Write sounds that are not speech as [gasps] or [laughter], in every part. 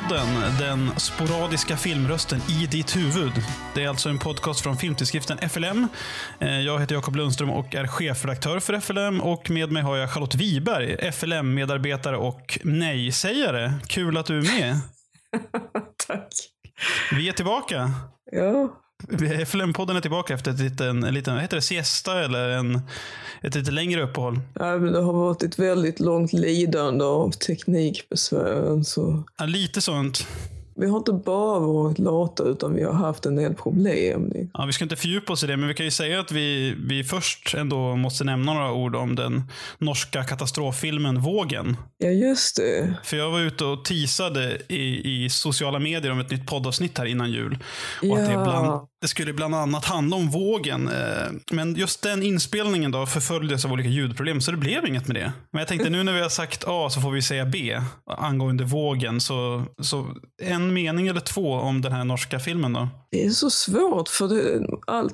till FLM-podden, den sporadiska filmrösten i ditt huvud. Det är alltså en podcast från filmtidskriften FLM. Eh, Jag heter Jakob Lundström och är chefredaktör för FLM och med mig har jag Charlotte Wiberg, FLM-medarbetare och nej-sägare. Kul att du är med. [laughs] Tack. Vi är tillbaka. Ja, [laughs] FLM-podden är tillbaka efter ett liten, en liten heter det, siesta eller en, ett lite längre uppehåll. nej, men det har varit ett väldigt långt lidande av teknikbesvären. Så Ja, lite sånt. Vi har inte bara varit lata utan vi har haft en del problem. Ja, vi ska inte fördjupa oss i det, men vi kan ju säga att vi, vi först ändå måste nämna några ord om den norska katastroffilmen Vågen. Ja, just det. För jag var ute och teasade i, i sociala medier om ett nytt poddavsnitt här innan jul. Och att det, Ja. bland, det skulle bland annat handla om vågen. Eh, men just den inspelningen då förföljdes av olika ljudproblem, så det blev inget med det. Men jag tänkte nu när vi har sagt A så får vi säga B angående vågen. Så, så en mening eller två om den här norska filmen då. Det är så svårt för det, all,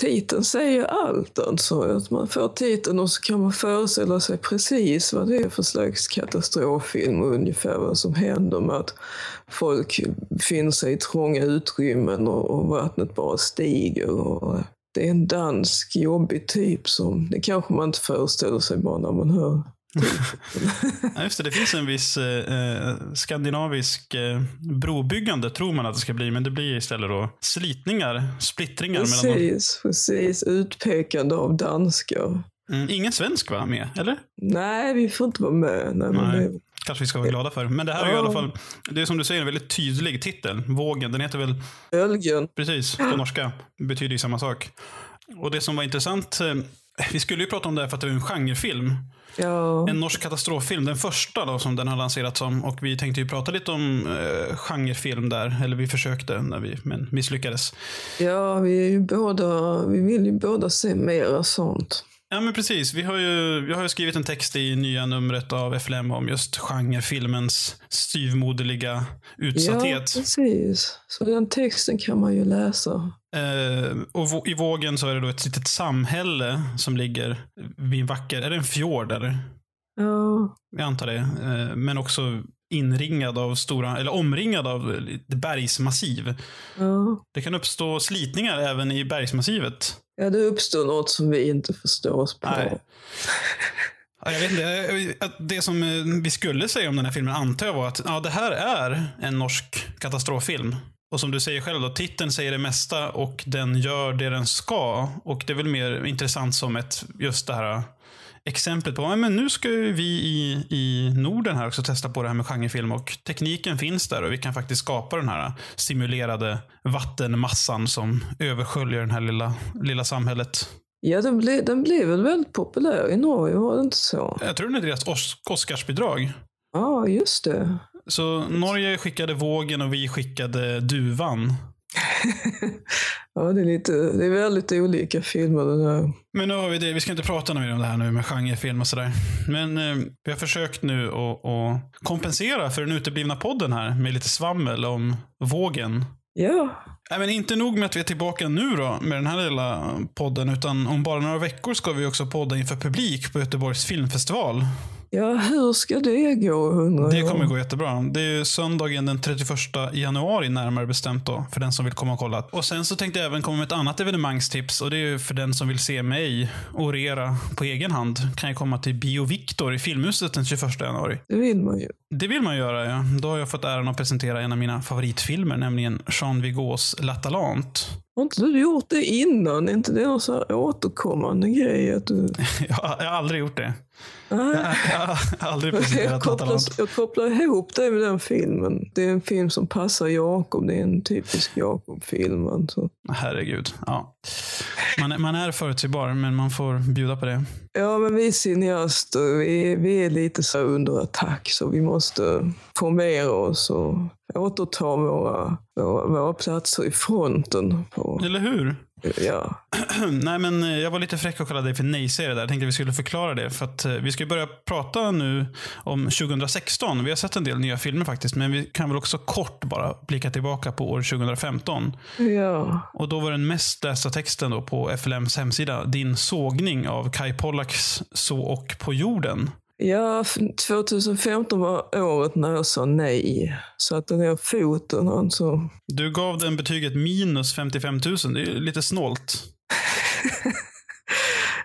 titeln säger allt. Alltså. Att man får titeln och så kan man föreställa sig precis vad det är för slags katastroffilm och ungefär vad som händer med att folk befinner sig i trånga utrymmen och, och vattnet bara stiger. Och det är en dansk jobbig typ som, det kanske man inte föreställer sig bara när man hör [laughs] Ja, just det, det finns en viss eh, eh, skandinavisk eh, brobyggande, tror man att det ska bli, men det blir istället då slitningar, splittringar mellan dem. Precis, precis. Utpekande av danskar. Mm, ingen svensk va, med? Eller? Nej, vi får inte vara med. Nej, Nej. det, Kanske vi ska vara glada för. Men det här är ju i Ja. alla fall, det är som du säger, en väldigt tydlig titel. Vågen, den heter väl Ölgen. precis på norska. Betyder ju samma sak. Och det som var intressant, eh, vi skulle ju prata om det här för att det är en genrefilm. Ja, En norsk katastroffilm, den första då som den har lanserats som. Och vi tänkte ju prata lite om eh, genrefilm där, eller vi försökte, när vi, men misslyckades. ja vi, är ju båda, vi vill ju båda se mera sånt. Ja men precis, vi har ju, vi har ju skrivit en text i nya numret av FLM om just genrefilmens styvmoderliga Ja, utsatthet. precis. Så den texten kan man ju läsa. Eh, och i vågen så är det då ett litet samhälle som ligger vid en vacker, är det en fjord eller? Ja, Jag antar det. Eh, men också inringad av stora, eller omringad av bergsmassiv. ja. Det kan uppstå slitningar även i bergsmassivet ja, det uppstår något som vi inte förstår oss på. Nej. Ja, Jag vet inte, det som eh, vi skulle säga om den här filmen antar jag var att ja, det här är en norsk katastroffilm. Och som du säger själv, då, titeln säger det mesta och den gör det den ska. Och det är väl mer intressant som ett, just det här exemplet på, men nu ska vi i, i Norden här också testa på det här med genrefilm och tekniken finns där och vi kan faktiskt skapa den här simulerade vattenmassan som översköljer det här lilla, lilla samhället. Ja, den, ble, den blev väl väldigt populär i Norge, var det inte så? Jag tror det är deras Os- Oscarsbidrag. Ja, just det. Så Norge skickade vågen och vi skickade duvan. [laughs] Ja, det är, lite, det är väldigt olika filmer det där. Men nu har vi det. Vi ska inte prata mer om det här nu med genrefilm och sådär. Men eh, vi har försökt nu att, att kompensera för den uteblivna podden här med lite svammel om vågen. Ja, Nej, men inte nog med att vi är tillbaka nu då med den här lilla podden, utan om bara några veckor ska vi också podda inför publik på Göteborgs filmfestival. Ja hur ska det gå undrar Det kommer gå jättebra. Det är ju söndagen den 31 januari närmare bestämt då, för den som vill komma och kolla. Och sen så tänkte jag även komma med ett annat evenemangstips och det är ju för den som vill se mig orera på egen hand. Kan jag komma till Bio Victor i Filmhuset den 21 januari. Det vill man ju. Det vill man göra, ja. Då har jag fått äran att presentera en av mina favoritfilmer, nämligen Jean Vigauxs L'Atalante. Har inte du gjort det innan? Är inte det någon så här återkommande grej? Att du... [laughs] Jag har, jag har aldrig gjort det. Nej. Jag, jag har aldrig [laughs] Jag presenterat kopplar, jag kopplar ihop det med den filmen. Det är en film som passar Jakob. Det är en typisk Jakob-film. Alltså. Herregud. Ja. Man, är- man är förutsägbar, men man får bjuda på det. Ja, men vi cineaster, vi, vi är lite så under attack så vi måste formera oss och återta våra, våra, våra platser i fronten. På, Eller hur? Ja. [clears throat] Nej, men eh, jag var lite fräck och kallade dig för nej-sägare där. Jag tänkte vi skulle förklara det. För att eh, vi ska börja prata nu om 2016. Vi har sett en del nya filmer faktiskt, men vi kan väl också kort bara blicka tillbaka på år 2015. ja, Och då var den mest lästa texten då på FLMs hemsida din sågning av Kai Pollaks Så och på jorden. Ja, f- 2015 var året när jag sa nej. Satte ner foten alltså. Du gav den betyget minus 55 000. Det är lite snålt. [laughs]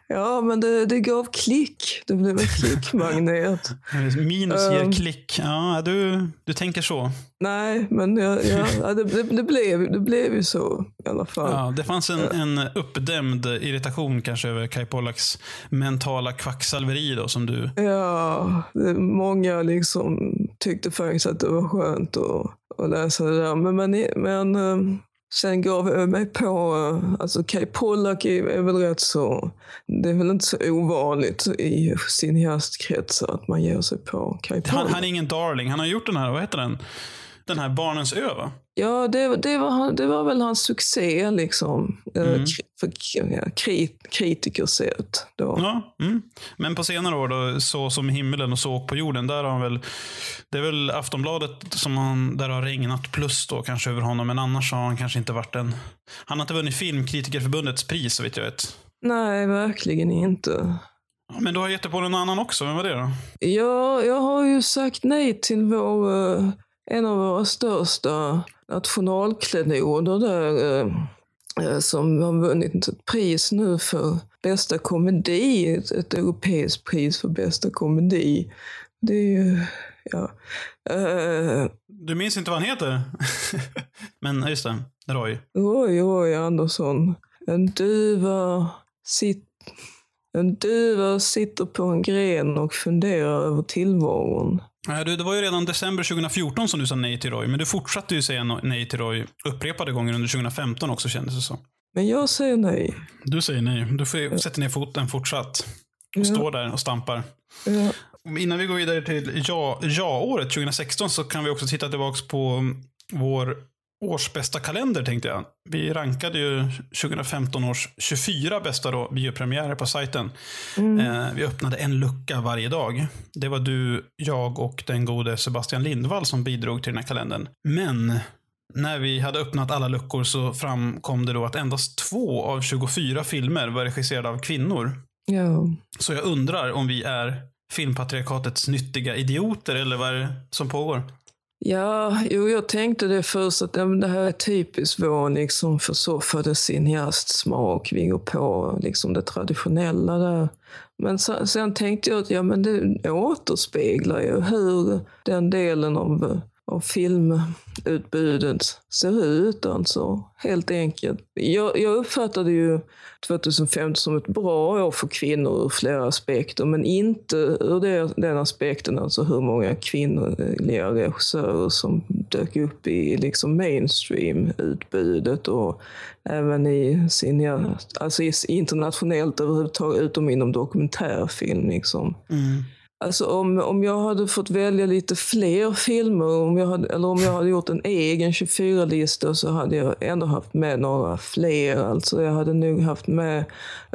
Ja, men det, det gav klick. Det blev en klickmagnet. [laughs] Minus ger Ehm. klick. Ja, du, du tänker så. Nej, men jag, jag, [laughs] ja, det, det, det, blev, det blev ju så i alla fall. Ja, det fanns en, en uppdämd irritation kanske över Kai Pollaks mentala kvacksalveri då, som du... Ja, många liksom tyckte faktiskt att det var skönt att, att läsa det där. Men, men, men eh, sen gav jag mig på, alltså Kai Pollak är, väl rätt så, det är väl inte så ovanligt i cineastkretsar att man ger sig på Kai Han, Pollak. han är ingen darling. Han har gjort den här, vad heter den? Den här Barnens ö, va? Ja, det, det, var, det var väl hans succé liksom. Eh, Mm. För krit, kritiker sett då. Ja, mm. Men på senare år då, Så som himmelen och Så på jorden, där har han väl... Det är väl Aftonbladet som han, där har regnat plus då kanske över honom, men annars har han kanske inte varit en... Han har inte vunnit Filmkritikerförbundets pris, så vitt jag vet. Nej, verkligen inte. Men du har gett dig på någon annan också, vem var det då? Ja, jag har ju sagt nej till vår, eh, en av våra största nationalklenoder där, eh, eh, som har vunnit ett pris nu för bästa komedi, ett, ett europeiskt pris för bästa komedi. Det är ju, ja. Eh, Du minns inte vad han heter? [laughs] men just det, Roy. Roy, Roy Andersson. En duva, sit, en duva sitter på en gren och funderar över tillvaron. Du, det var ju redan december 2014 som du sa nej till Roy, men du fortsatte ju säga nej till Roy upprepade gånger under 2015 också kändes det som. Men jag säger nej. Du säger nej. Du får ju sätta ner foten fortsatt. Och står där och stampar. Ja. Innan vi går vidare till ja- ja-året 2016 så kan vi också titta tillbaka på vår årsbästa kalender tänkte jag. Vi rankade ju 2015 års 24 bästa då, biopremiärer på sajten. Eh, vi öppnade en lucka varje dag. Det var du, jag och den gode Sebastian Lindvall som bidrog till den här kalendern. Men när vi hade öppnat alla luckor så framkom det då att endast två av 24 filmer var regisserade av kvinnor. ja. Så jag undrar om vi är filmpatriarkatets nyttiga idioter eller vad är det som pågår? Ja, jo, jag tänkte det först att ja, det här är typiskt vår liksom, försoffade cineastsmak. Vi går på liksom, det traditionella där. Men sen, sen tänkte jag att ja, men det återspeglar ju hur den delen av, och filmutbudet ser ut. Alltså, helt enkelt. Jag, jag uppfattade ju 2015 som ett bra år för kvinnor ur flera aspekter, men inte ur det, den aspekten, alltså hur många kvinnliga regissörer som dök upp i liksom mainstream-utbudet och även i sin, alltså internationellt överhuvudtaget, utom inom dokumentärfilm. Liksom. Mm. Alltså om, om jag hade fått välja lite fler filmer, om jag hade, eller om jag hade gjort en egen 24-lista så hade jag ändå haft med några fler. Alltså jag hade nog haft med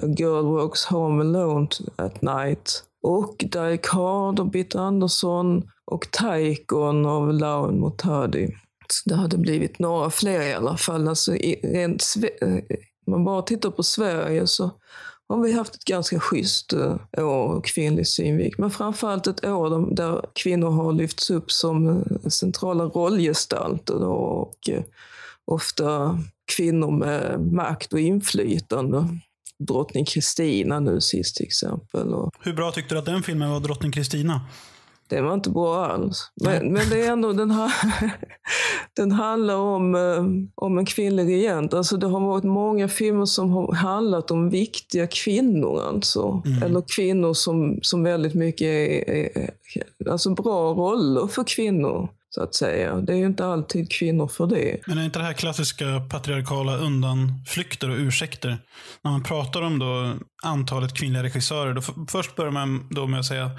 A Girl Walks Home Alone at Night och Die Hard och Bitte Andersson och Taikon av Lauren Motadi. Så det hade blivit några fler i alla fall. Alltså, i, rent, eh, om man bara tittar på Sverige så har vi haft ett ganska schysst eh, år ur kvinnlig synvinkel. Men framförallt ett år där, kvinnor har lyfts upp som eh, centrala rollgestalter och eh, ofta kvinnor med makt och inflytande. Drottning Kristina nu sist till exempel. Hur bra tyckte du att den filmen var, Drottning Kristina? Det var inte bra alls. Men, men det är ändå, den, här, [laughs] den handlar om, eh, om en kvinnlig regent. Alltså det har varit många filmer som har handlat om viktiga kvinnor. Alltså. Eller kvinnor som, som väldigt mycket är, är alltså bra roller för kvinnor. Så att säga. Det är ju inte alltid kvinnor för det. Men är inte det här klassiska patriarkala undanflykter och ursäkter? När man pratar om då antalet kvinnliga regissörer, då först börjar man då med att säga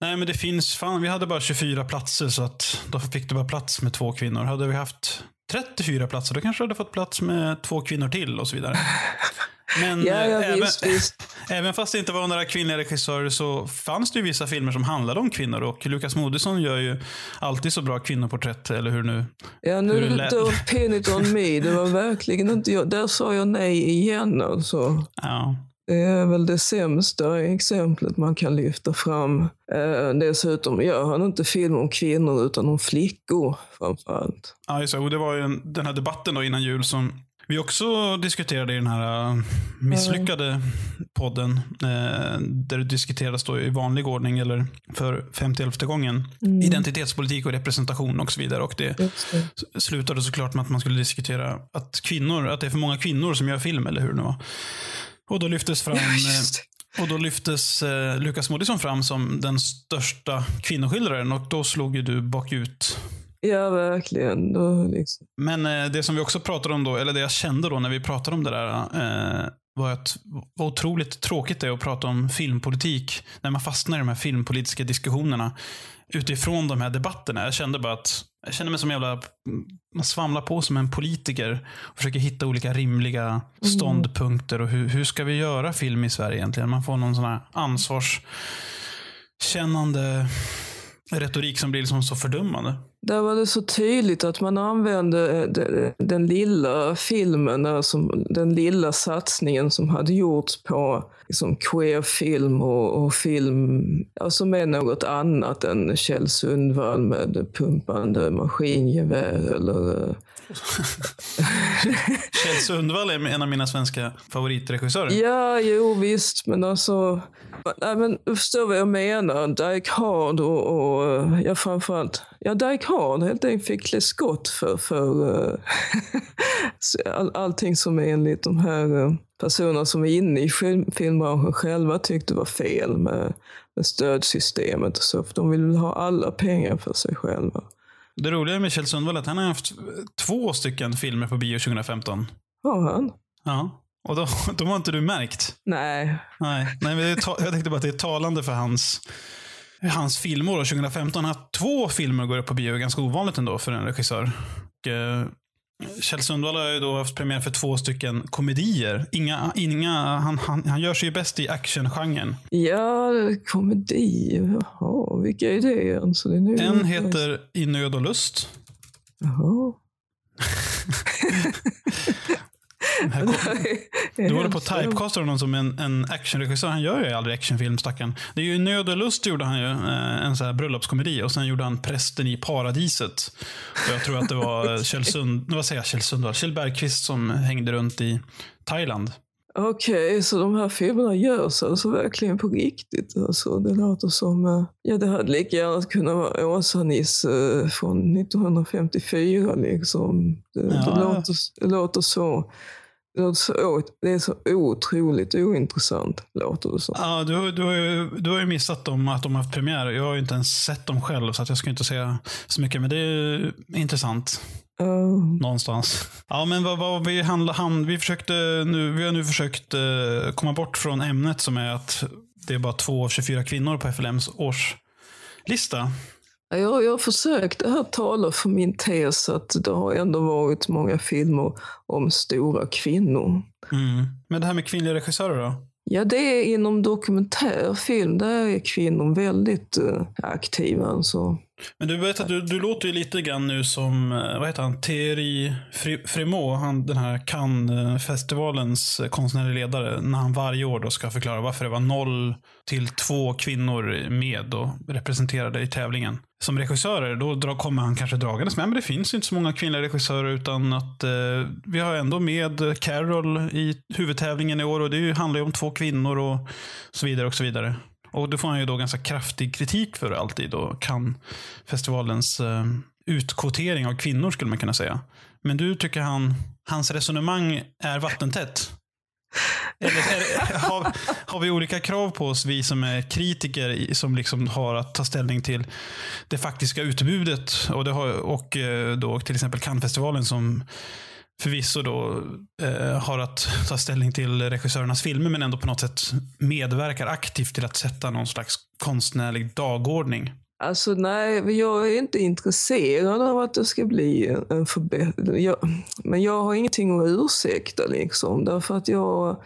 Nej men det finns, fan vi hade bara 24 platser så att då fick det bara plats med två kvinnor. Hade vi haft 34 platser då kanske det hade fått plats med två kvinnor till och så vidare. Men [laughs] Ja, ja, eh, även, visst, visst. [laughs] även fast det inte var några kvinnliga regissörer så fanns det ju vissa filmer som handlade om kvinnor och Lukas Moodysson gör ju alltid så bra kvinnoporträtt, eller hur nu? Ja, Hur nu det lät. don't pin it on me. Det var verkligen inte jag. Där sa jag nej igen alltså. Ja. Det är väl det sämsta exemplet man kan lyfta fram. Eh, dessutom gör han inte film om kvinnor utan om flickor framförallt. Ja, just det. Och det var ju en, den här debatten då innan jul som vi också diskuterade i den här uh, misslyckade podden. Eh, där det diskuteras då i vanlig ordning, eller för 51 gången, Mm. identitetspolitik och representation och så vidare. Och det det. slutade såklart med att man skulle diskutera att kvinnor, att det är för många kvinnor som gör film, eller hur det var. Och då lyftes fram Ja, eh, och då lyftes eh, Lukas Moodysson fram som den största kvinnoskildraren och då slog ju du bakut. Ja, verkligen. Då liksom. Men eh, det som vi också pratade om då, eller det jag kände då när vi pratade om det där, eh, var att vad otroligt tråkigt det är att prata om filmpolitik när man fastnar i de här filmpolitiska diskussionerna utifrån de här debatterna. Jag kände bara att jag kände mig som en jävla, man svamlar på som en politiker och försöker hitta olika rimliga ståndpunkter och hur, hur ska vi göra film i Sverige egentligen? Man får någon sån här ansvarskännande retorik som blir liksom så fördummande. Där var det så tydligt att man använde eh, den lilla filmen, eh, som, den lilla satsningen som hade gjorts på liksom queerfilm och, och film alltså med något annat än Kjell Sundvall med pumpande maskingevär eller eh, [laughs] Kjell Sundvall är en av mina svenska favoritregissörer. Ja, jo visst, men alltså... Nej, men du förstår vad jag menar. Dyke Hard och, och ja, framförallt... Ja, Dyke Hard helt enkelt fick klä skott för, för eh, [laughs] all, allting som enligt de här personer personerna som är inne i film, filmbranschen själva tyckte var fel med, med stödsystemet och så. För de vill väl ha alla pengar för sig själva. Det roliga med Kjell Sundvall är att han har haft två stycken filmer på bio 2015. Har han? Ja. Och då, [laughs] de har inte du märkt. Nej. Nej, nej men är jag tänkte bara att det är talande för hans, hans filmår. 2015 har haft två filmer går upp på bio. Ganska ovanligt ändå för en regissör. Och, eh, Kjell Sundvall har ju då haft premiär för två stycken komedier. Inga, inga, han, han, han gör sig ju bäst i actiongenren. Ja, komedi. Jaha, vilka är det? Alltså, det nog En heter I nöd och lust. Jaha. [laughs] [laughs] Du var det på Hemskt. typecasta honom som en, en actionregissör. Han gör ju aldrig actionfilm, stackaren. Det är ju Nöd och lust gjorde han ju, eh, en sån här bröllopskomedi. Och sen gjorde han Prästen i paradiset. Och jag tror att det var [laughs] Kjell Sund, vad säger jag, Kjell Sundvall? Kjell Bergqvist som hängde runt i Thailand. Okej, så de här filmerna görs alltså verkligen på riktigt? Alltså, det låter som... eh, Ja, det hade lika gärna kunnat vara Åsa-Nisse eh, från 1954 liksom. Det, Ja. det, låter, det låter så... Så det är så otroligt ointressant, låter det som. Ja, du, du, du har ju missat dem, att de har haft premiär. Jag har ju inte ens sett dem själv, så jag ska inte säga så mycket. Men det är intressant. Eh, Någonstans. Ja, men vad, vad vi handla, han, vi försökte nu, vi har nu försökt eh, komma bort från ämnet som är att det är bara två av 24 kvinnor på FLMs årslista. Jag, jag har försökt här tala för min tes att det har ändå varit många filmer om stora kvinnor. Mm. Men det här med kvinnliga regissörer då? Ja, det är inom dokumentärfilm. Där är kvinnor väldigt eh, aktiva. Alltså. Men du, vet att du, du låter ju lite grann nu som, eh, vad heter han, Thierry Frémaux, han, den här Cannes-festivalens konstnärliga ledare, när han varje år då ska förklara varför det var noll till två kvinnor med och representerade i tävlingen. Som regissörer, då dra, kommer han kanske dragandes med, men det finns inte så många kvinnliga regissörer utan att eh, vi har ändå med Carol i huvudtävlingen i år och det handlar ju om två kvinnor och så vidare och så vidare. Och då får han ju då ganska kraftig kritik för det alltid och kan festivalens eh, utkvotering av kvinnor skulle man kunna säga. Men du tycker han, hans resonemang är vattentätt? Eller är, har, har vi olika krav på oss, vi som är kritiker, som liksom har att ta ställning till det faktiska utbudet och, det har, och eh, då till exempel Cannesfestivalen som förvisso då eh, har att ta ställning till regissörernas filmer men ändå på något sätt medverkar aktivt till att sätta någon slags konstnärlig dagordning. Alltså nej, jag är inte intresserad av att det ska bli en, förbättring. Men jag har ingenting att ursäkta liksom. Därför att jag,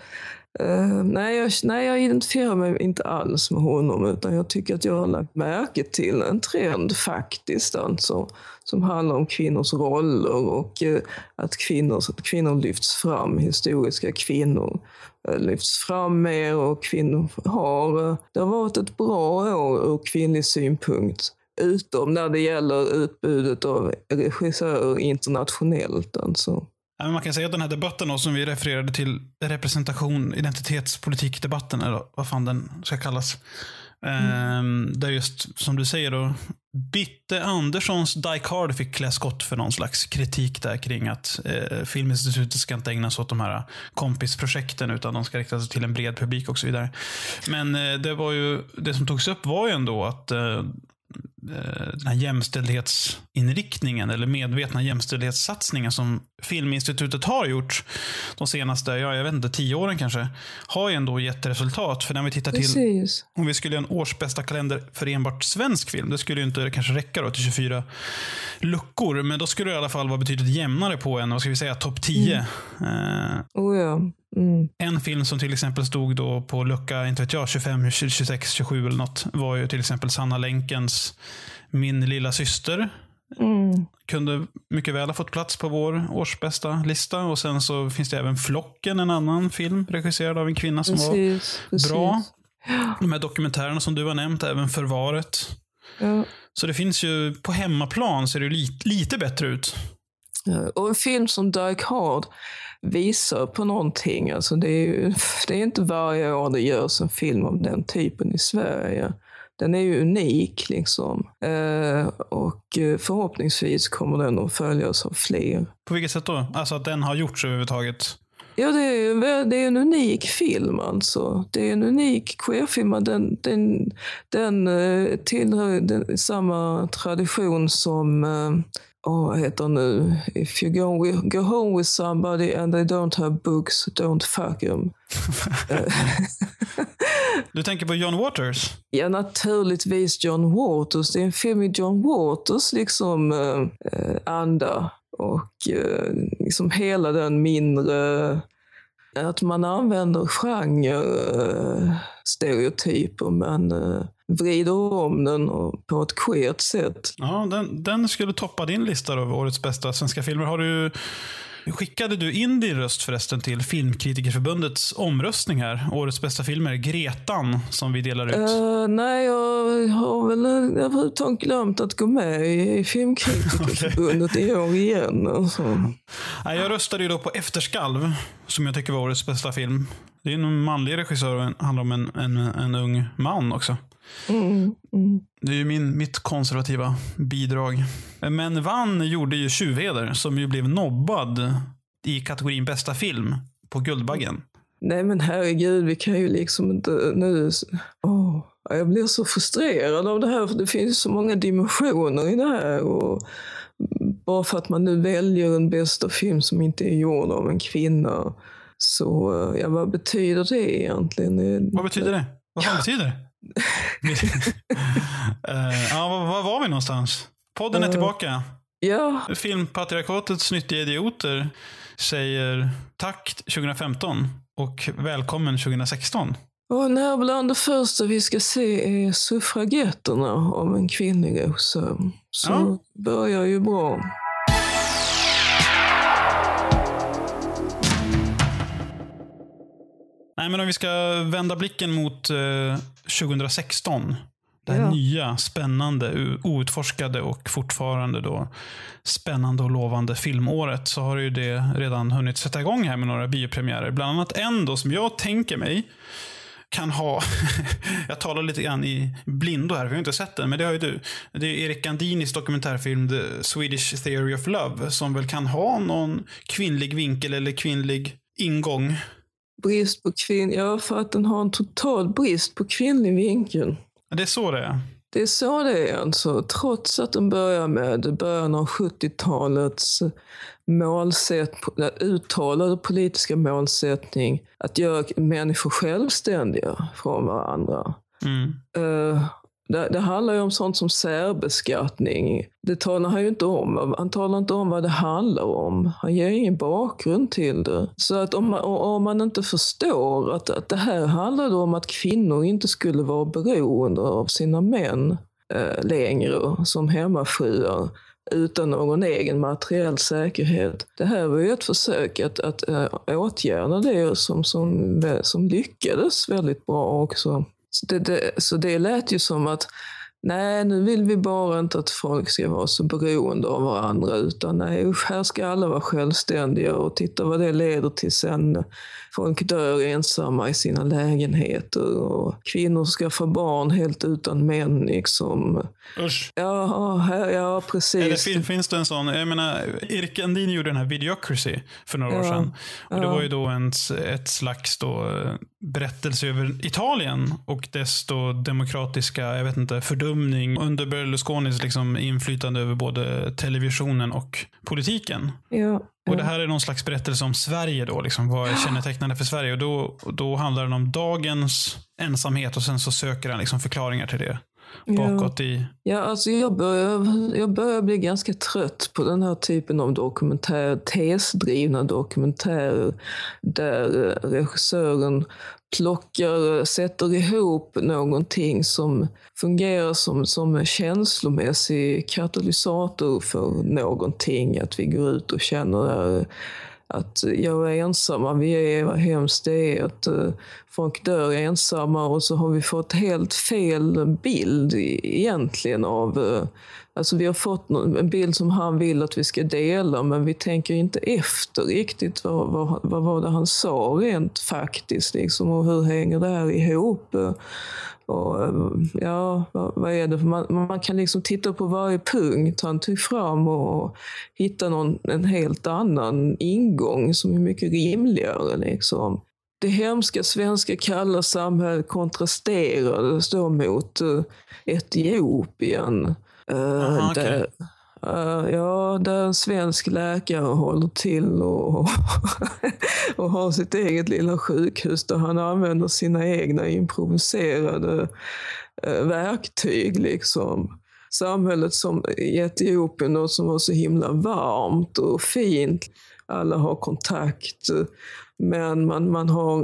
Uh, nej, jag, nej, jag identifierar mig inte alls med honom utan jag tycker att jag har lagt märke till en trend faktiskt. Alltså, som handlar om kvinnors roller och uh, att kvinnor, att kvinnor lyfts fram, historiska kvinnor uh, lyfts fram mer och kvinnor har, det har varit ett bra år ur kvinnlig synpunkt. Utom när det gäller utbudet av regissörer internationellt. Alltså. Man kan säga att den här debatten som vi refererade till, representation, identitetspolitikdebatten, eller vad fan den ska kallas. Mm. Där just, som du säger då, Bitte Anderssons Die Card fick klä skott för någon slags kritik där kring att eh, Filminstitutet ska inte ägna sig åt de här kompisprojekten utan de ska rikta sig till en bred publik och så vidare. Men eh, det var ju, det som togs upp var ju ändå att Eh, den här jämställdhetsinriktningen eller medvetna jämställdhetssatsningen som Filminstitutet har gjort de senaste, ja, jag vet inte, tio åren kanske, har ju ändå gett resultat. För när vi tittar Precis. till, om vi skulle göra en årsbästa kalender för enbart svensk film, det skulle ju inte kanske räcka då till 24 luckor, men då skulle det i alla fall vara betydligt jämnare på en, vad ska vi säga, topp 10. Mm. Uh, oh ja. Mm. En film som till exempel stod då på lucka, inte vet jag, 25, 26, 27 eller något, var ju till exempel Sanna Länkens Min lilla syster. Mm. Kunde mycket väl ha fått plats på vår årsbästa lista. Och sen så finns det även Flocken, en annan film regisserad av en kvinna som precis, var precis. bra. De här dokumentärerna som du har nämnt, även Förvaret. Ja. Så det finns ju, på hemmaplan ser det lite, lite bättre ut. Ja, och en film som Dark Hard visar på någonting. Alltså det, är ju, [laughs] det är inte varje år det görs en film av den typen i Sverige. Den är ju unik liksom. Eh, och förhoppningsvis kommer den att följas av fler. På vilket sätt då? Alltså att den har gjorts överhuvudtaget? Ja, det är, det är en unik film alltså. Det är en unik queerfilm. Den, den, den tillhör den, samma tradition som oh, vad heter nu? If you go, with, go home with somebody and they don't have books, don't fuck them. [laughs] du tänker på John Waters? Ja, naturligtvis John Waters. Det är en film i John Waters liksom, eh, anda. Och eh, liksom hela den mindre... Att man använder genre-stereotyper. men eh, vrider om den på ett queert sätt. Ja, den, den skulle toppa din lista över årets bästa svenska filmer. Har du, skickade du in din röst förresten till Filmkritikerförbundets omröstning här? Årets bästa filmer, Gretan, som vi delar ut. Uh, nej, jag har väl överhuvudtaget glömt att gå med i Filmkritikerförbundet i år igen. Alltså. Nej, jag röstade ju då på Efterskalv, som jag tycker var årets bästa film. Det är en manlig regissör och handlar om en, en, en ung man också. Mm, mm. Det är ju min, mitt konservativa bidrag. Men vann gjorde ju Tjuvheder som ju blev nobbad i kategorin bästa film på Guldbaggen. Nej men herregud, vi kan ju liksom inte nu... Oh, jag blir så frustrerad av det här för det finns så många dimensioner i det här. Och bara för att man nu väljer en bästa film som inte är gjord av en kvinna. Så ja, vad betyder det egentligen? Vad betyder det? Vad fan betyder det? Uh, ja, var, var, var vi någonstans? Podden är uh, tillbaka. Ja. Filmpatriarkatets nyttiga idioter säger tack 2015 och välkommen 2016. Och när bland det första vi ska se är Suffragetterna om en kvinnlig regissör. Så ja. börjar ju bra. Nej, men om vi ska vända blicken mot eh, 2016. Det här ja. nya, spännande, outforskade och fortfarande då spännande och lovande filmåret. Så har ju det redan hunnit sätta igång här med några biopremiärer. Bland annat en då som jag tänker mig kan ha, [laughs] jag talar lite grann i blindo här, för jag har inte sett den, men det har ju du. Det är Erik Gandinis dokumentärfilm The Swedish Theory of Love, som väl kan ha någon kvinnlig vinkel eller kvinnlig ingång brist på kvinn... Ja, för att den har en total brist på kvinnlig vinkel. Det är så det är? Det är så det är alltså. Trots att den börjar med början av 70-talets målsätt, uttalade politiska målsättning att göra människor självständiga från varandra. Mm. Uh, det, det handlar ju om sånt som särbeskattning. Det talar han ju inte om. Han talar inte om vad det handlar om. Han ger ingen bakgrund till det. Så att om man, om man inte förstår att, att det här handlar om att kvinnor inte skulle vara beroende av sina män eh, längre som hemmafruar utan någon egen materiell säkerhet. Det här var ju ett försök att, att äh, åtgärda det som, som, som lyckades väldigt bra också. Så det, det, så det lät ju som att Nej, nu vill vi bara inte att folk ska vara så beroende av varandra, utan nej, usch, här ska alla vara självständiga och titta vad det leder till sen. Folk dör ensamma i sina lägenheter och kvinnor ska få barn helt utan män. Liksom. Usch. Ja, ja precis. Eller finns det en sån, jag menar, Erik Andin gjorde den här Videocracy för några år sedan. Och det var ju då en, ett slags då eh, berättelse över Italien och dess då demokratiska, jag vet inte, fördumning under Berlusconis liksom inflytande över både televisionen och politiken. Ja. Och Det här är någon slags berättelse om Sverige då, liksom, vad är kännetecknande för Sverige? Och då, då handlar den om dagens ensamhet och sen så söker han liksom förklaringar till det bakåt ja. i... Ja, alltså jag börjar, jag börjar bli ganska trött på den här typen av dokumentär, tesdrivna dokumentärer där regissören plockar, sätter ihop någonting som fungerar som, som en känslomässig katalysator för någonting. Att vi går ut och känner att jag är ensamma, vi är, vad hemskt det är att eh, folk dör ensamma och så har vi fått helt fel bild egentligen av uh, Alltså vi har fått en bild som han vill att vi ska dela, men vi tänker inte efter riktigt vad, vad, vad var det han sa rent faktiskt, liksom, och hur hänger det här ihop? Och, ja, vad, vad är det? Man, man kan liksom titta på varje punkt han tog fram och hitta någon, en helt annan ingång som är mycket rimligare. Liksom. Det hemska svenska kalla samhället kontrasterades då mot uh, Etiopien. Aha, okay. där, uh, ja, där en svensk läkare håller till och, [laughs] och har sitt eget lilla sjukhus där han använder sina egna improviserade uh, verktyg. Liksom. Samhället som i Etiopien då, som var så himla varmt och fint. Alla har kontakt. Men man, man, har,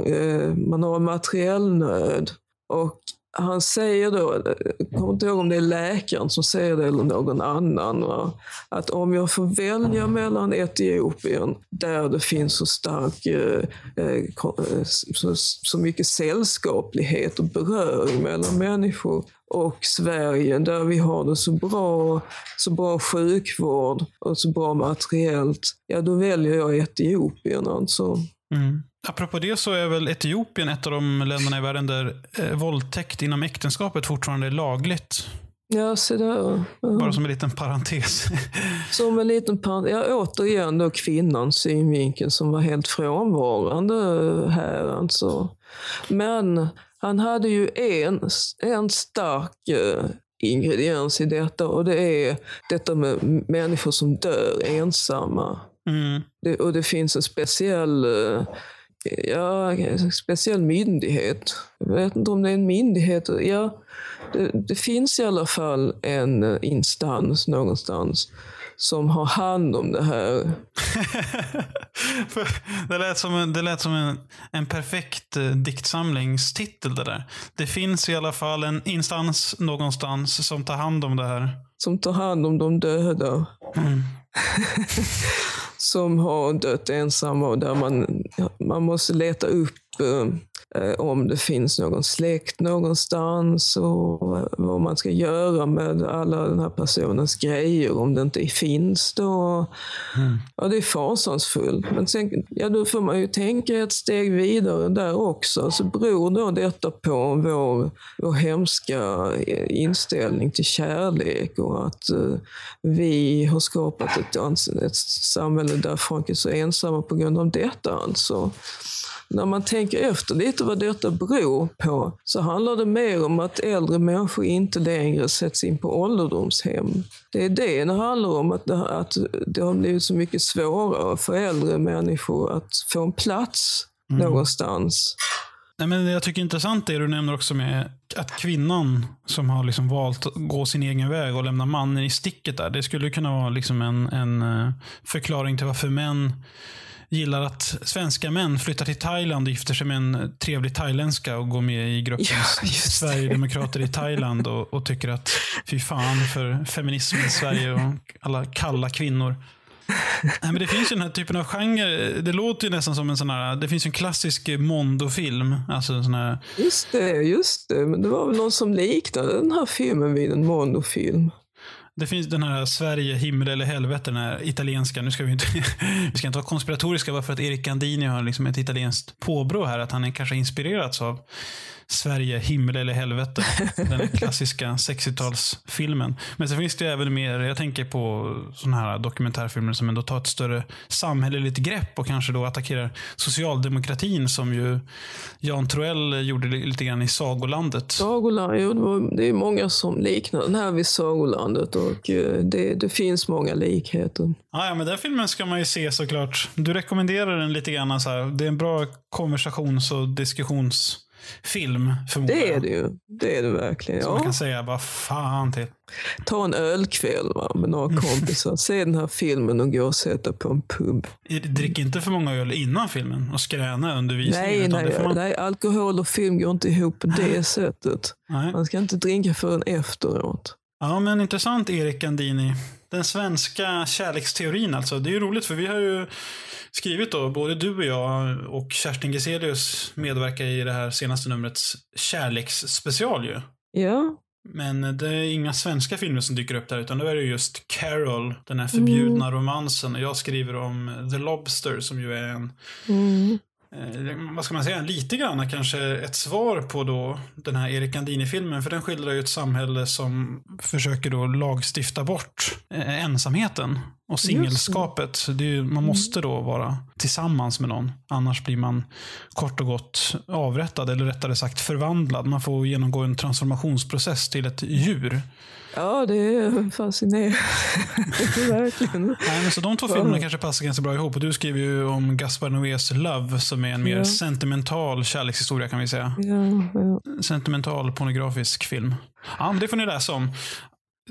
man har materiell nöd. Och han säger då, jag kommer inte ihåg om det är läkaren som säger det eller någon annan, va? att om jag får välja mellan Etiopien, där det finns så stark, eh, eh, eh, så, så mycket sällskaplighet och beröring mellan människor, och Sverige där vi har det så bra, så bra sjukvård och så bra materiellt, ja då väljer jag Etiopien alltså. Mm. Apropå det så är väl Etiopien ett av de länderna i världen där eh, våldtäkt inom äktenskapet fortfarande är lagligt. Ja, se där. Ja. Bara som en liten parentes. [laughs] som en liten parentes. Ja, återigen då kvinnans synvinkel som var helt frånvarande här. Alltså. Men han hade ju en, en stark eh, ingrediens i detta och det är detta med människor som dör ensamma. Mm. Det, och det finns en speciell eh, ja, speciell myndighet. Jag vet inte om det är en myndighet. Ja, det, det finns i alla fall en instans någonstans som har hand om det här. [laughs] det lät som, en, det lät som en, en perfekt eh, diktsamlingstitel det där. Det finns i alla fall en instans någonstans som tar hand om det här. Som tar hand om de döda. Mm. [laughs] som har dött ensamma och där man, man måste leta upp eh, om det finns någon släkt någonstans och vad man ska göra med alla den här personens grejer om det inte finns då. Mm. Ja, det är fasansfullt. Men sen, ja, då får man ju tänka ett steg vidare där också. Alltså, beror då detta på vår, vår hemska inställning till kärlek och att uh, vi har skapat ett, ett samhälle där folk är så ensamma på grund av detta alltså. När man tänker efter lite vad detta beror på så handlar det mer om att äldre människor inte längre sätts in på ålderdomshem. Det är det det handlar om, att det, att det har blivit så mycket svårare för äldre människor att få en plats mm. någonstans. Nej, men jag tycker det är intressant det du nämner också med att kvinnan som har liksom valt att gå sin egen väg och lämna mannen i sticket där. Det skulle kunna vara liksom en, en eh, förklaring till varför män gillar att svenska män flyttar till Thailand och gifter sig med en trevlig thailändska och går med i gruppen Ja. Sverigedemokrater i Thailand och, och tycker att fy fan för feminismen i Sverige och alla kalla kvinnor. Nej, men det finns ju den här typen av genre. Det låter ju nästan som en sån här, det finns ju en klassisk Mondo-film. Alltså en sån här, Just det, just det. Men det var väl någon som liknade den här filmen vid en monofilm det finns den här Sverige, himmel eller helvete, den här italienska. Nu ska vi inte, [laughs] vi ska inte vara konspiratoriska bara för att Erik Gandini har liksom ett italienskt påbrå här. Att han är kanske inspirerats av Sverige, himmel eller helvete. Den [laughs] klassiska 60-talsfilmen. Men så finns det ju även mer, jag tänker på sådana här dokumentärfilmer som ändå tar ett större samhälleligt grepp och kanske då attackerar socialdemokratin som ju Jan Troell gjorde lite grann i Sagolandet. Sagoland, jo, det, var, det är många som liknar den här vid Sagolandet och eh, det, det finns många likheter. Ja, ja, men den filmen ska man ju se såklart. Du rekommenderar den lite grann. Så här. Det är en bra konversations och diskussionsfilm förmodar Det är det ju. Det är det verkligen. Som man kan säga bara fan till. Ta en ölkväll va, med några kompisar. Se den här filmen och gå och sätta på en pub. Drick inte för många öl innan filmen och skräna under visningen. Nej, nej, man, nej, alkohol och film går inte ihop på det sättet. nej. Man ska inte dricka förrän efteråt. Ja, men intressant Erik Gandini. Den svenska kärleksteorin alltså. Det är ju roligt för vi har ju skrivit då, både du och jag och Kerstin Geselius medverkar i det här senaste numrets kärleksspecial ju. Ja, Men det är inga svenska filmer som dyker upp där, utan då är det just Carol, den här förbjudna romansen. Och jag skriver om The Lobster som ju är en, mm. Eh, vad ska man säga, lite grann kanske ett svar på då den här Erik Gandini-filmen. För den skildrar ju ett samhälle som försöker då lagstifta bort eh, ensamheten och singelskapet. Det ju, man måste då vara tillsammans med någon. Annars blir man kort och gott avrättad, eller rättare sagt förvandlad. Man får genomgå en transformationsprocess till ett djur. Ja det är fascinerande. [laughs] Verkligen. Nej, men så de två filmerna kanske passar ganska bra ihop. Och du skriver ju om Gaspar Noés Love som är en mer Ja. sentimental kärlekshistoria kan vi säga. Ja. Sentimental pornografisk film. Ja, men det får ni läsa om.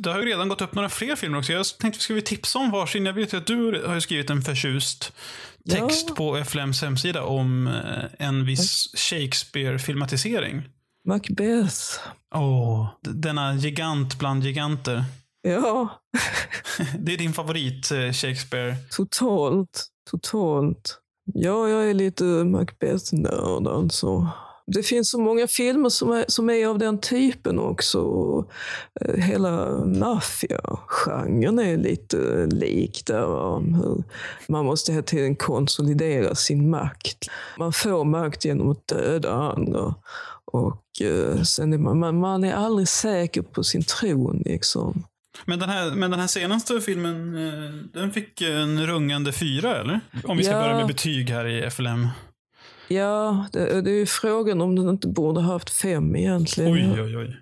Det har ju redan gått upp några fler filmer också. Jag tänkte, vi tipsa om varsin? Jag vet ju att du har skrivit en förtjust text på FLMs hemsida om eh, en viss Shakespeare-filmatisering. Macbeth. Åh, d- denna gigant bland giganter. Ja, [laughs] Det är din favorit eh, Shakespeare. totalt. Totalt. Ja, jag är lite Macbeth-nörd alltså. Det finns så många filmer som är, som är av den typen också. Eh, Hela maffiagenren är lite lik där. Hur Man måste hela tiden konsolidera sin makt. Man får makt genom att döda andra. Och eh, sen är man, man, är aldrig säker på sin tron. Liksom. Men den, här, men den här senaste filmen, eh, den fick en rungande fyra, eller? Om vi ska Ja. börja med betyg här i FLM. Ja, det, det är ju frågan om den inte borde ha haft fem egentligen. Oj, oj, oj.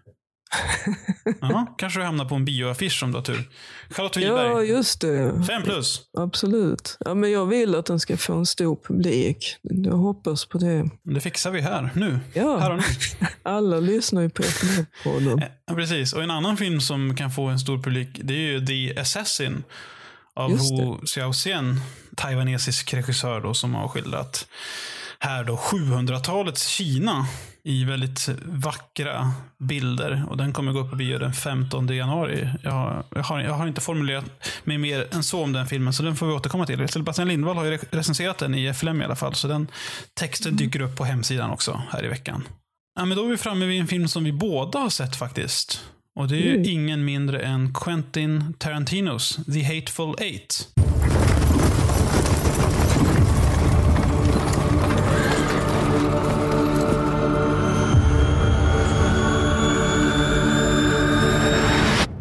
Ja, kanske du hamnar på en bioaffisch om du har tur. Charlotte Ja, Wiberg, just det. fem plus. Absolut. Ja, men jag vill att den ska få en stor publik. Jag hoppas på det. Det fixar vi här, nu. Här Ja, och nu. [laughs] alla lyssnar ju på FNF-podden. Ja, precis. Och en annan film som kan få en stor publik, det är ju The Assassin. Av. Hu Xiaoxian, taiwanesisk regissör då, som har skildrat här då 700-talets Kina i väldigt vackra bilder. Och den kommer gå upp på bio den 15 januari. Jag har, jag har, jag har inte formulerat mig mer än så om den filmen, så den får vi återkomma till. Sebastian Lindvall har ju re- recenserat den i FLM i alla fall, så den texten dyker upp på hemsidan också här i veckan. Ja, men då är vi framme vid en film som vi båda har sett faktiskt. Och det är ju Mm. ingen mindre än Quentin Tarantinos The Hateful Eight.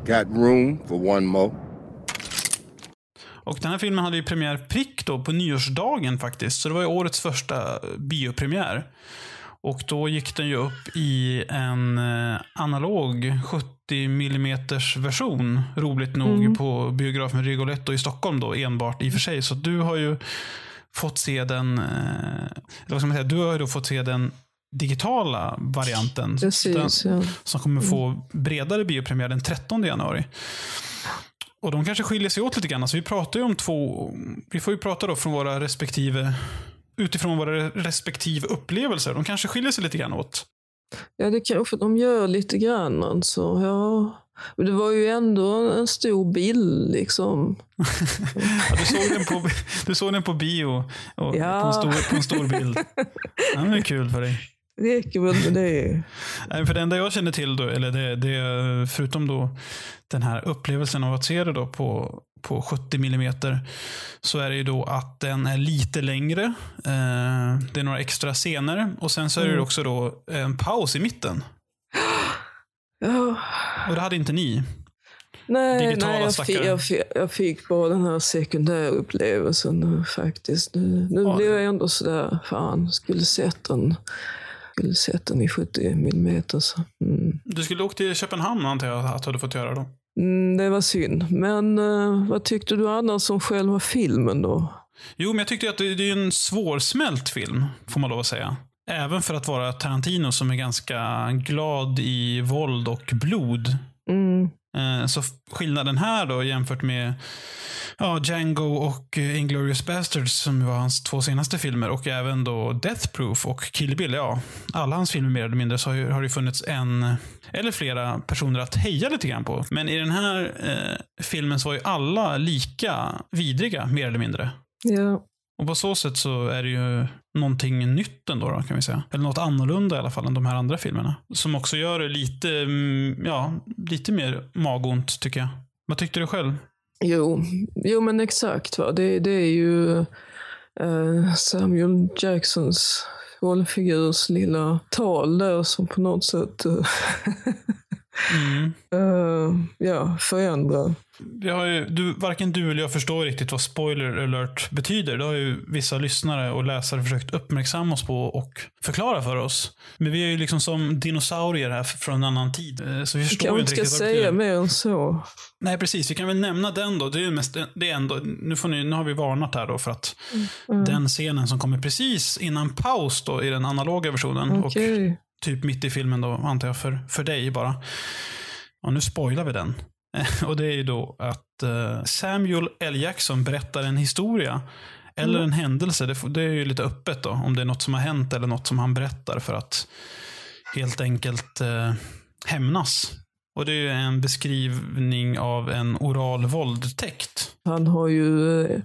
Got room for one more? Och den här filmen hade ju premiär prick då på nyårsdagen faktiskt. Så det var ju årets första biopremiär. Och då gick den ju upp i en eh, analog 70 mm version. Roligt nog på biografen Rigoletto i Stockholm då enbart i och för sig. Så du har ju fått se den, eh, eller vad ska man säga, du har ju då fått se den digitala varianten. Precis, den, ja. Som kommer få bredare biopremiär den 13 januari. Och de kanske skiljer sig åt lite grann. Alltså vi pratar ju om två, vi får ju prata då från våra respektive, utifrån våra respektive upplevelser. De kanske skiljer sig lite grann åt. Ja, det kanske de gör lite grann. Alltså. Ja. Men det var ju ändå en stor bild liksom. [laughs] ja, du, såg den på, du såg den på bio och Ja. på, en stor, på en stor bild. Ja, det är kul för dig. Det räcker väl det. [laughs] Nej, för det enda jag känner till, då, eller det, det, förutom då den här upplevelsen av att se det då på, på 70 mm, så är det ju då att den är lite längre. Eh, det är några extra scener och sen så är det Mm. också då en paus i mitten. [gasps] Ja. Och det hade inte ni. Nej, Digitala nej jag, fick, jag, fick, jag fick bara den här sekundärupplevelsen faktiskt. Nu, nu Ja. blir jag ändå sådär, fan, skulle sett den, skulle sett den i 70 mm. Mm. Du skulle åka till Köpenhamn antar jag att du hade fått göra då. Mm, det var synd. Men eh, vad tyckte du annars om själva filmen då? Jo, men jag tyckte att det, det är en svårsmält film, får man lov att säga. Även för att vara Tarantino som är ganska glad i våld och blod. Mm. Eh, Så skillnaden här då jämfört med ja, Django och Inglourious Basterds som var hans två senaste filmer och även då Death Proof och Kill Bill. Ja, alla hans filmer mer eller mindre så har, ju, har det funnits en eller flera personer att heja lite grann på. Men i den här eh, filmen så var ju alla lika vidriga mer eller mindre. Ja. Och på så sätt så är det ju någonting nytt ändå då, kan vi säga. Eller något annorlunda i alla fall än de här andra filmerna. Som också gör det lite, mm, ja, lite mer magont tycker jag. Vad tyckte du själv? Jo, jo men exakt. Va? Det, det är ju eh, Samuel Jacksons rollfigurs lilla tal där som på något sätt eh, [laughs] Mm. eh, ja, förändrar. Vi har ju, du, varken du eller jag förstår riktigt vad spoiler alert betyder. Det har ju vissa lyssnare och läsare försökt uppmärksamma oss på och förklara för oss. Men vi är ju liksom som dinosaurier här från en annan tid. eh, Så vi förstår ju inte ska riktigt vad det säga betyder. mer än så. Nej, precis. Vi kan väl nämna den då. Det är ju mest, det är ändå, nu, får ni, nu har vi varnat här då för att Mm. den scenen som kommer precis innan paus då i den analoga versionen och Okej. Typ mitt i filmen då, antar jag, för, för dig bara. Och nu spoilar vi den. [laughs] Och det är ju då att eh, Samuel L. Jackson berättar en historia eller en händelse. Det, det är ju lite öppet då, om det är något som har hänt eller något som han berättar för att helt enkelt eh, hämnas. Och det är ju en beskrivning av en oral våldtäkt. Han har ju eh,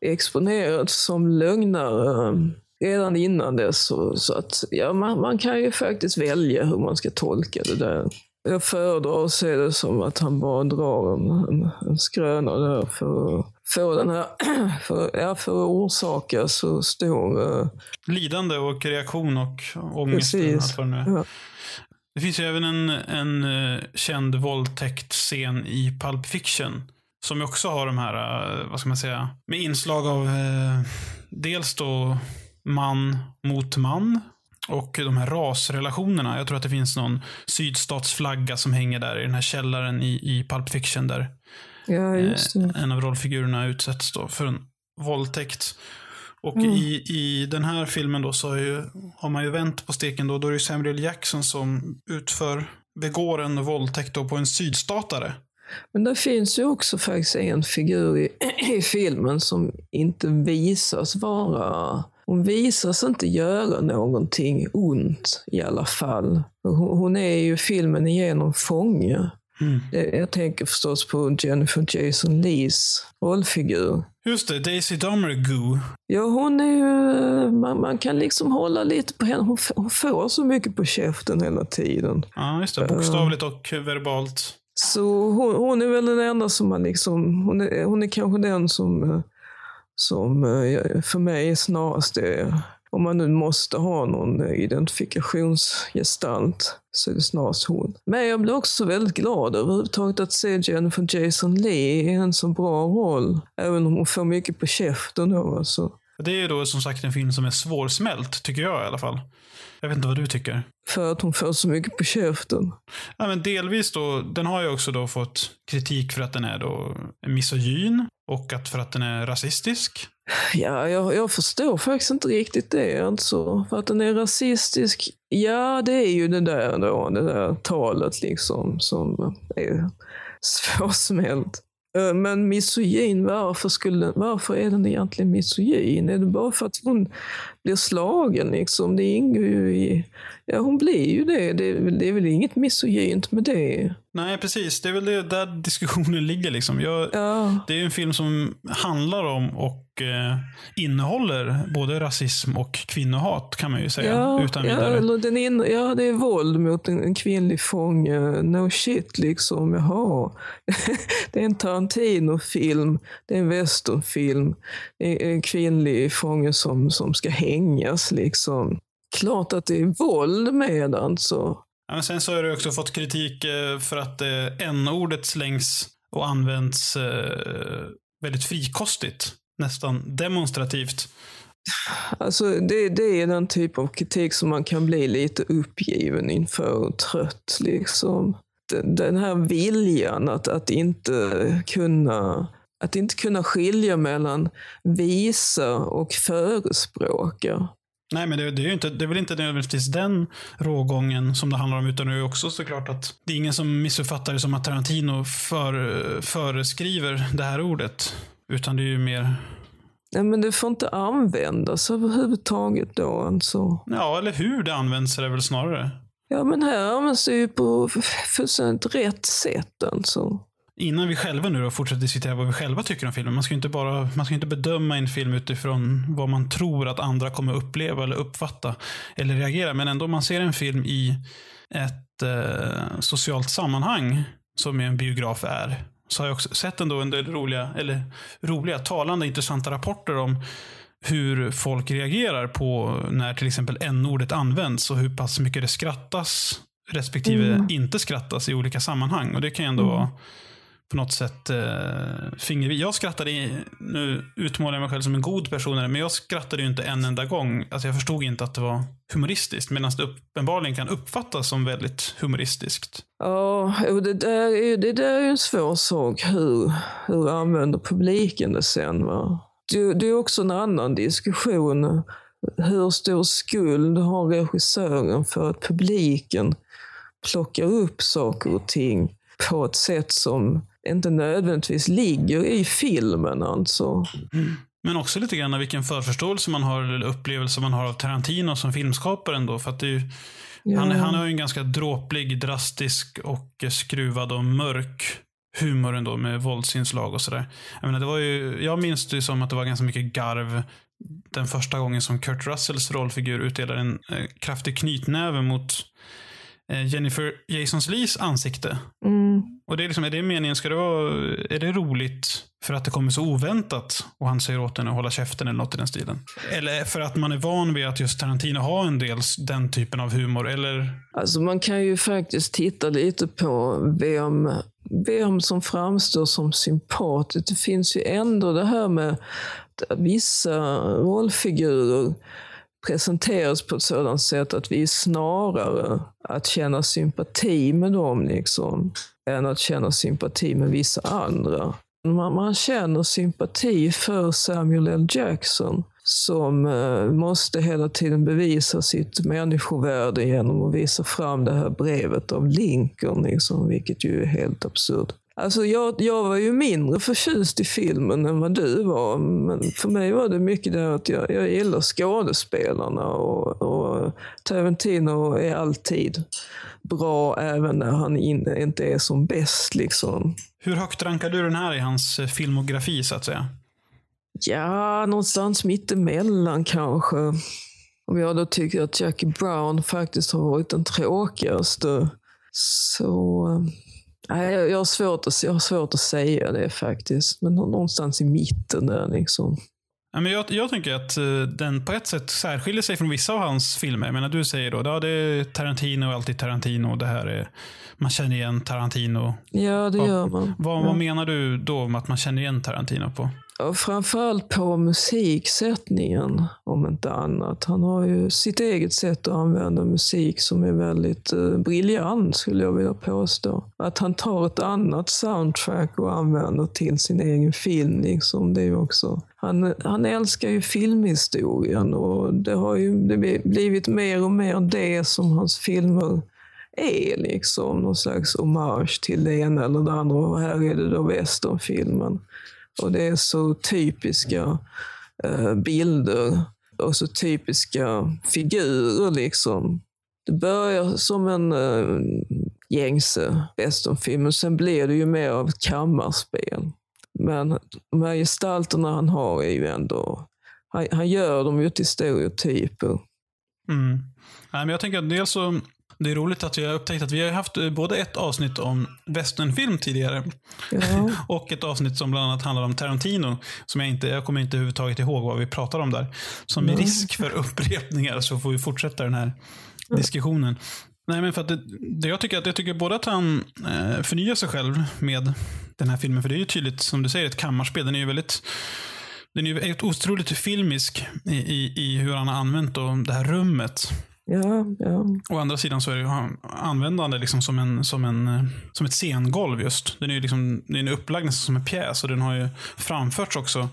exponerats som lögnare redan innan dess. Så, så att, ja, man, man kan ju faktiskt välja hur man ska tolka det där. Jag föredrar att se det som att han bara drar en, en, en skröna där för att få den här, [clears throat] för, ja, för att orsaka så stor... eh, Lidande och reaktion och ångest. Precis. Det är. Ja. Det finns ju även en, en eh, känd våldtäktsscen i Pulp Fiction. Som också har de här, eh, vad ska man säga, med inslag av eh, dels då man mot man. Och de här rasrelationerna. Jag tror att det finns någon sydstatsflagga som hänger där i den här källaren i, i Pulp Fiction där Ja. Eh, en av rollfigurerna utsätts då för en våldtäkt. Och Mm. i, i den här filmen då så har, ju, har man ju vänt på steken då. Då är det Samuel. Jackson som utför, begår en våldtäkt då på en sydstatare. Men det finns ju också faktiskt en figur i, [clears throat] i filmen som inte visas vara... Hon visas inte göra någonting ont i alla fall. Hon, hon är ju filmen igenom fånge. Det- Jag tänker förstås på Jennifer Jason Lees rollfigur. Just det, Daisy Domergue. Ja, hon är ju... Man, man kan liksom hålla lite på henne. Hon, hon får så mycket på käften hela tiden. Ja, just det. Bokstavligt och verbalt. Så hon, hon är väl den enda som man liksom, hon är, hon är kanske den som, eh, som eh, för mig snarast är, om man nu måste ha någon identifikationsgestalt, så är det snarast hon. Men jag blir också väldigt glad överhuvudtaget att se Jennifer Jason Lee i en så bra roll. Även om hon får mycket på käften då. Alltså. Det är ju då som sagt en film som är svårsmält, tycker jag i alla fall. Jag vet inte vad du tycker. För att hon får så mycket på käften. Ja, men delvis då, den har ju också då fått kritik för att den är då misogyn och att för att den är rasistisk. Ja, jag, jag förstår faktiskt inte riktigt det. Alltså. För att den är rasistisk, ja det är ju det där då, det där talet liksom som är [laughs] svårsmält. Eh, men misogyn, varför, skulle, varför är den egentligen misogyn? Är det bara för att hon blir slagen? Liksom? Det ingår ju i... Ja, hon blir ju det. Det är, det är väl inget misogynt med det. Nej, precis. Det är väl det där diskussionen [laughs] ligger. Liksom. Jag, Ja, Det är en film som handlar om och eh, innehåller både rasism och kvinnohat, kan man ju säga. ja, utan ja, vidare. den in, ja, det är våld mot en, en kvinnlig fånge. No shit, liksom. Jaha. [laughs] det är en Tarantino-film. Det är en westernfilm. Det är en kvinnlig fånge som, som ska hängas. Liksom. Klart att det är våld med alltså. Ja, men sen så har du också fått kritik eh, för att eh, n-ordet slängs och används eh, väldigt frikostigt. Nästan demonstrativt. Alltså det, det är den typ av kritik som man kan bli lite uppgiven inför och trött. Liksom. Den, den här viljan att, att, inte kunna, att inte kunna skilja mellan visa och förespråka. Nej, men det, det är inte, det är väl inte nödvändigtvis den rågången som det handlar om, utan det är också såklart att det är ingen som missuppfattar det som att Tarantino för, föreskriver det här ordet. Utan det är ju mer, Nej, men det får inte användas överhuvudtaget då. Alltså. ja, eller hur det används är det väl snarare. Ja, men här används det ju på fullständigt rätt sätt. Alltså. Innan vi själva nu då fortsätter diskutera vad vi själva tycker om filmen. Man ska ju inte bara, man ska inte bedöma en film utifrån vad man tror att andra kommer uppleva eller uppfatta eller reagera. Men ändå om man ser en film i ett eh, socialt sammanhang som en biograf är. Så har jag också sett ändå en del roliga, eller roliga, talande, intressanta rapporter om hur folk reagerar på när till exempel n-ordet används och hur pass mycket det skrattas respektive Mm. inte skrattas i olika sammanhang. Och det kan ju ändå Mm. vara på något sätt eh, finger... Jag skrattade, i, nu utmålar jag mig själv som en god person, men jag skrattade ju inte en enda gång. Alltså jag förstod inte att det var humoristiskt, medan det uppenbarligen kan uppfattas som väldigt humoristiskt. Ja, och det där är, ju- det där är en svår sak. Hur, hur använder publiken det sen? Va? Det, det är också en annan diskussion. Hur stor skuld har regissören för att publiken plockar upp saker och ting på ett sätt som inte nödvändigtvis ligger i filmen alltså. Men också lite grann vilken förförståelse man har, eller upplevelse man har av Tarantino som filmskapare ändå. För att ju, Ja. han, han har ju en ganska dråplig, drastisk och skruvad och mörk humor ändå med våldsinslag och sådär. Jag, menar, det var ju, jag minns det som att det var ganska mycket garv den första gången som Kurt Russells rollfigur utdelade en eh, kraftig knytnäve mot eh, Jennifer Jasons Lees ansikte. Mm. Och det är, liksom, är det meningen, ska det vara, är det roligt för att det kommer så oväntat och han säger åt henne att hålla käften eller något i den stilen? Eller för att man är van vid att just Tarantino har en del den typen av humor? Eller, Alltså man kan ju faktiskt titta lite på vem, vem som framstår som sympatisk. Det finns ju ändå det här med att vissa rollfigurer presenteras på ett sådant sätt att vi är snarare att känna sympati med dem liksom, än att känna sympati med vissa andra. Man, man känner sympati för Samuel L. Jackson som eh, måste hela tiden bevisa sitt människovärde genom att visa fram det här brevet av Lincoln, liksom, vilket ju är helt absurt. Alltså jag, jag var ju mindre förtjust i filmen än vad du var, men för mig var det mycket det att jag, jag gillar skådespelarna och, och Tarantino är alltid bra även när han in, inte är som bäst. Liksom. hur högt rankar du den här i hans eh, filmografi så att säga? Ja, någonstans mittemellan kanske. Om jag då tycker att Jackie Brown faktiskt har varit den tråkigaste. Så... eh, Nej, jag, har svårt att, jag har svårt att säga det faktiskt. Men nå- någonstans i mitten där liksom. Ja, men jag, jag tänker att eh, den på ett sätt särskiljer sig från vissa av hans filmer. Jag menar, du säger då, ja, det är Tarantino, alltid Tarantino. Det här är, man känner igen Tarantino. Ja, det gör man. Vad, ja. vad menar du då med att man känner igen Tarantino på? Ja, framförallt på musiksättningen, om inte annat. Han har ju sitt eget sätt att använda musik som är väldigt eh, briljant, skulle jag vilja påstå. Att han tar ett annat soundtrack och använder till sin egen film, liksom, det är ju också han, han älskar ju filmhistorien och det har ju blivit mer och mer det som hans filmer är liksom någon slags hommage till det ena eller det andra. Och här är det då westernfilmen. Och det är så typiska eh, bilder och så typiska figurer liksom. Det börjar som en eh, gängse westernfilm, men sen blir det ju mer av ett kammarspel. Men de här gestalterna han har är ju ändå, han, han gör dem ju till stereotyper. Mm. Nej, men jag tänker att dels så det är roligt att vi har upptäckt att vi har haft eh, både ett avsnitt om westernfilm tidigare. Ja. [laughs] och ett avsnitt som bland annat handlar om Tarantino. Som jag inte, jag kommer inte överhuvudtaget ihåg vad vi pratar om där. Som med risk för upprepningar så får vi fortsätta den här diskussionen. Nej, men för att det, det jag tycker att jag tycker både att han eh, förnyar sig själv med den här filmen. För det är ju tydligt, som du säger, ett kammarspel. Den är ju väldigt den är ju otroligt filmisk i, i, i hur han har använt då det här rummet. Ja, ja. Å andra sidan så är det användande liksom som, en, som, en, som ett scengolv just. Den är ju liksom, den är upplagd nästan som en pjäs och den har ju framförts också.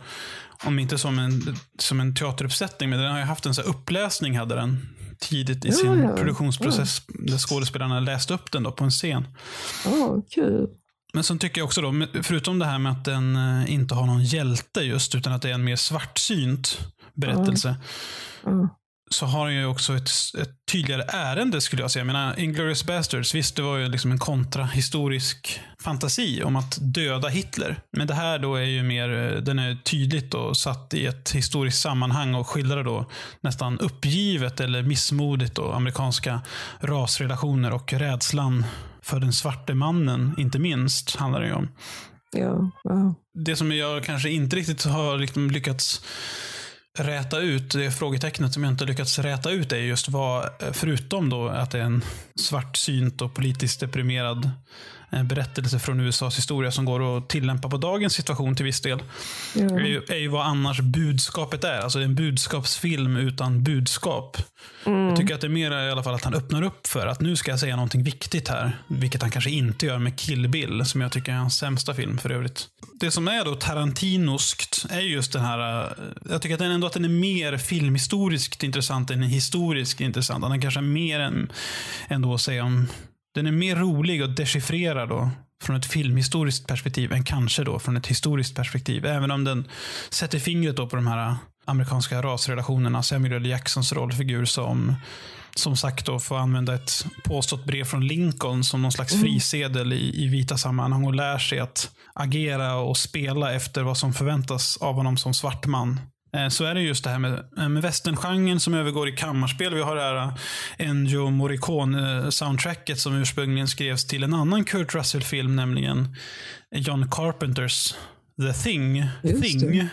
Om inte som en, som en teateruppsättning, men den har ju haft en så uppläsning hade den tidigt i ja, sin ja. produktionsprocess. Där skådespelarna läste upp den då på en scen. Oh, kul. Men sen tycker jag också då, förutom det här med att den eh, inte har någon hjälte just, utan att det är en mer svartsynt berättelse. Mm så har den ju också ett, ett, tydligare ärende skulle jag säga. Jag menar, Inglourious Basterds, visst det var ju liksom en kontrahistorisk fantasi om att döda Hitler. Men det här då är ju mer, den är tydligt och satt i ett historiskt sammanhang och skildrar då nästan uppgivet eller missmodigt då amerikanska rasrelationer och rädslan för den svarte mannen, inte minst, handlar det ju om. Ja, wow. Det som jag kanske inte riktigt har liksom lyckats räta ut, det frågetecknet som jag inte lyckats räta ut är just vad, eh, förutom då att det är en svartsynt och politiskt deprimerad berättelse från USAs historia som går att tillämpa på dagens situation till viss del. Ja. Är, ju, är ju vad annars budskapet är. Alltså det är en budskapsfilm utan budskap. Mm. Jag tycker att det är mer i alla fall att han öppnar upp för att nu ska jag säga någonting viktigt här. Vilket han kanske inte gör med Kill Bill, som jag tycker är hans sämsta film för övrigt. Det som är då Tarantinoskt är just den här, eh, jag tycker att den ändå att den är mer filmhistoriskt intressant än historiskt intressant. Den kanske är mer än, ändå att säga om, den är mer rolig att dechiffrera då från ett filmhistoriskt perspektiv än kanske då från ett historiskt perspektiv. Även om den sätter fingret då på de här amerikanska rasrelationerna. Samuel L. Jacksons rollfigur som som sagt då får använda ett påstått brev från Lincoln som någon slags mm. frisedel i, i vita sammanhang och lär sig att agera och spela efter vad som förväntas av honom som svart man. Eh, så är det just det här med, eh, med westerngenren som övergår i kammarspel. Vi har det här eh, Ennio Morricone-soundtracket som ursprungligen skrevs till en annan Kurt Russell-film, nämligen John Carpenters The Thing. Thing.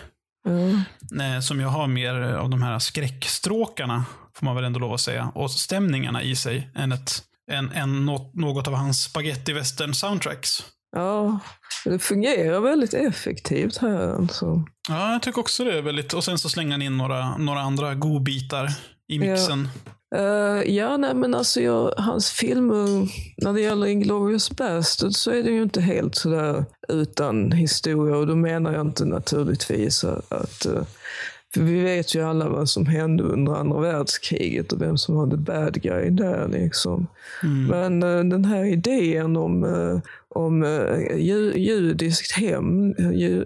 Mm. Som jag har mer av de här skräckstråkarna, får man väl ändå lov att säga, och stämningarna i sig, än, ett, än, än något av hans spaghetti western soundtracks. Ja, det fungerar väldigt effektivt här. Alltså. Ja, jag tycker också det är väldigt... Och sen så slänger han in några, några andra godbitar i mixen. Ja. Uh, ja, nej men alltså jag, hans filmer, när det gäller Inglourious Bastard så är det ju inte helt sådär utan historia. Och då menar jag inte naturligtvis att, uh, för vi vet ju alla vad som hände under andra världskriget och vem som var the bad guy där. Liksom. Mm. Men uh, den här idén om, uh, om uh, judiskt hem,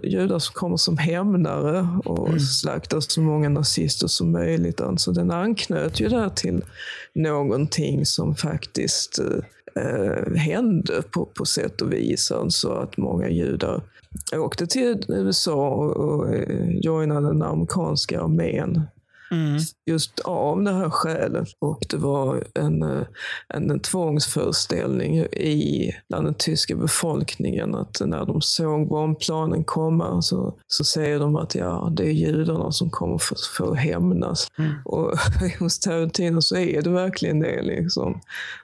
judar som kommer som hämnare och mm. slaktar så många nazister som möjligt. Alltså, den anknöt ju där till någonting som faktiskt hände på, på sätt och vis. Alltså att många judar jag åkte till USA och eh, joinade den amerikanska armén. Mm. Just av det här skälet. Och det var en, eh, en, en tvångsföreställning i, bland den tyska befolkningen att när de såg bombplanen komma så, så säger de att ja, det är judarna som kommer för, för att hämnas. Mm. Och [laughs] hos Tarantino så är det verkligen det. Liksom.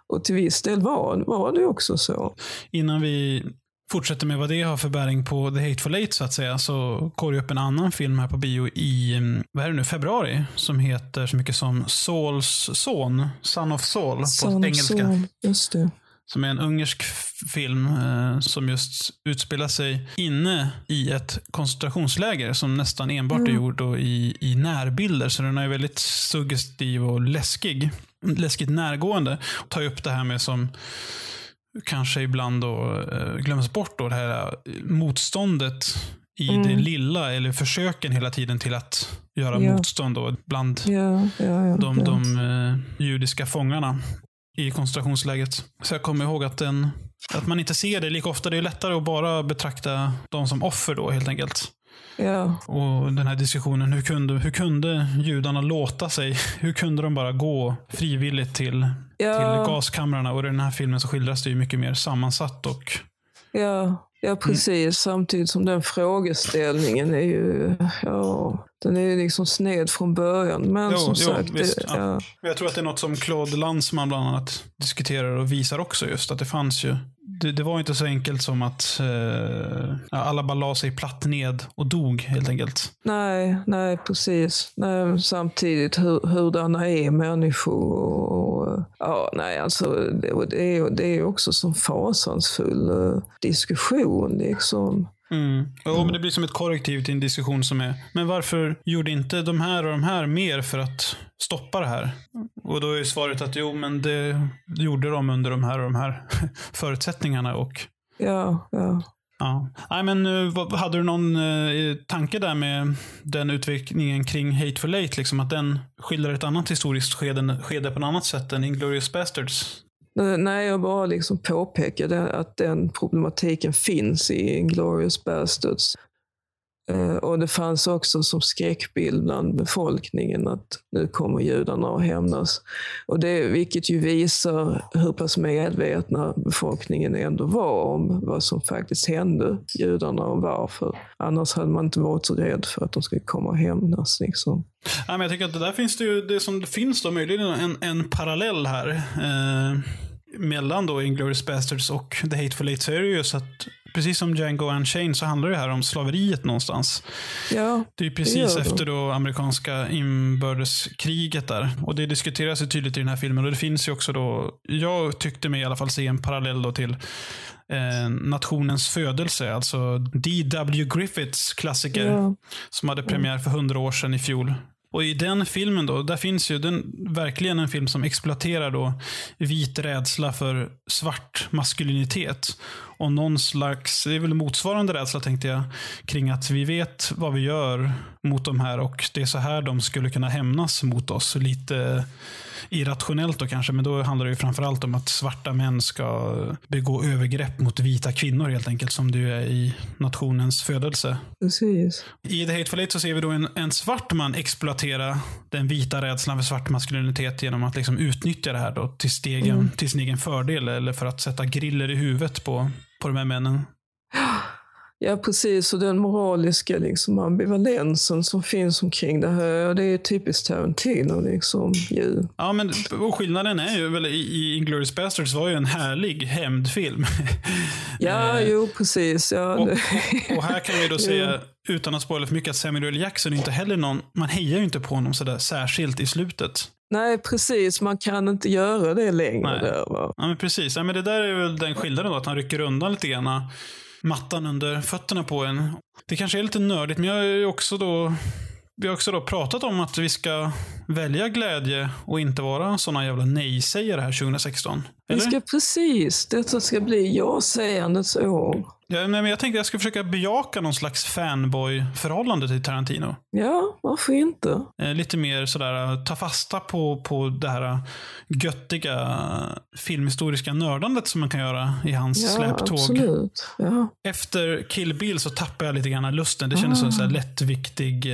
Och till viss del var, var det också så. Innan vi fortsätter med vad det har för bäring på The Hateful Eight så att säga, så går det upp en annan film här på bio i, mm, vad är det nu, februari, som heter så mycket som Sauls son, Son of Saul på Son engelska. Saul, just det. Som är en ungersk film eh, som just utspelar sig inne i ett koncentrationsläger som nästan enbart är gjord i, i närbilder. Så den är väldigt suggestiv och läskig. Läskigt närgående. Tar ju upp det här med som kanske ibland då eh, glöms bort då, det här eh, motståndet i det lilla eller försöken hela tiden till att göra Ja. motstånd då, bland Ja, ja, de, de eh, judiska fångarna i koncentrationslägret. Så jag kommer ihåg att, den, att man inte ser det lika ofta. Det är lättare att bara betrakta dem som offer då helt enkelt. Ja. Och den här diskussionen, hur kunde, hur kunde judarna låta sig? Hur kunde de bara gå frivilligt till, Ja. till gaskamrarna? Och i den här filmen så skildras det ju mycket mer sammansatt och Ja, ja precis. Samtidigt som den frågeställningen är ju, ja, den är ju liksom sned från början. Men Jo, som jo, sagt, visst, det, ja. ja. Jag tror att det är något som Claude Lanzmann bland annat diskuterar och visar också just att det fanns ju. Det, det var inte så enkelt som att eh, alla bara la sig platt ned och dog helt enkelt. nej, nej, precis. Nej, samtidigt hur, hurdana är människor och, ja, nej, alltså det, det är det är också som fasansfull eh, diskussion liksom. Mm. Jo, men det blir som ett korrektiv till en diskussion som är, men varför gjorde inte de här och de här mer för att stoppa det här? Och då är svaret att jo, men det gjorde de under de här och de här [laughs] förutsättningarna och Ja, ja. Ja. Nej, men eh, hade du någon eh, tanke där med den utvecklingen kring Hateful Eight? Liksom, att den skildrar ett annat historiskt skede, skede på ett annat sätt än Inglourious Basterds? Nej, jag bara liksom påpekade att den problematiken finns i Inglourious Bastards. Eh, och det fanns också som skräckbild bland befolkningen att nu kommer judarna att hämnas. Och det, vilket ju visar hur pass medvetna befolkningen ändå var om vad som faktiskt hände judarna och varför. Annars hade man inte varit så rädd för att de skulle komma och hämnas. Liksom. Ja, men jag tycker att det där finns det ju, det som finns då möjligen en, en parallell här. Eh, mellan då Inglourious Basterds och The Hateful Eight så är det ju just att precis som Django Unchained så handlar det här om slaveriet någonstans. Ja, Det är ju precis det. efter då amerikanska inbördeskriget där. Och det diskuteras ju tydligt i den här filmen. Och det finns ju också då, jag tyckte mig i alla fall se en parallell då till eh, Nationens födelse. Alltså D.W. Griffiths klassiker. ja, Som hade premiär för hundra år sedan i fjol. Och i den filmen då, där finns ju den, verkligen en film som exploaterar då vit rädsla för svart maskulinitet. Och någon slags, det är väl motsvarande rädsla tänkte jag, kring att vi vet vad vi gör mot de här och det är så här de skulle kunna hämnas mot oss. Lite irrationellt då kanske, men då handlar det ju framförallt om att svarta män ska begå övergrepp mot vita kvinnor helt enkelt, som ju är i nationens födelse. precis. I The Hateful Eight så ser vi då en, en svart man exploatera den vita rädslan för svart maskulinitet genom att liksom utnyttja det här då till, stegen, till sin egen fördel eller för att sätta griller i huvudet på, på de här männen. [gasps] [gasps] Ja, precis. Och den moraliska liksom, ambivalensen som finns omkring det här, det är typiskt Tarantino. Liksom, ju. Ja, men och skillnaden är ju väl i, i Inglourious Basterds var ju en härlig hämndfilm. [laughs] Ja, Eh, jo, precis. Ja, och, och, och här kan vi då [laughs] säga, utan att spoila för mycket, att Samuel. Jackson är inte heller någon, man hejar ju inte på honom sådär särskilt i slutet. nej, precis. Man kan inte göra det längre. Nej. Där, va? Ja, men precis. Ja, men det där är väl den skillnaden då, att han rycker undan lite grann mattan under fötterna på en. Det kanske är lite nördigt, men jag är också då vi har också då pratat om att vi ska välja glädje och inte vara såna jävla nej-sägare här 2016. Vi Eller? ska precis, detta ska bli ja-sägandets år. Ja, men jag tänkte jag ska försöka bejaka någon slags fanboy-förhållande till Tarantino. Ja, varför inte? Eh, lite mer sådär, eh, ta fasta på, på det här eh, göttiga filmhistoriska nördandet som man kan göra i hans Ja, släptåg. absolut. Ja. Efter Kill Bill så tappade jag lite grann lusten. Det kändes som en Ah. lättviktig,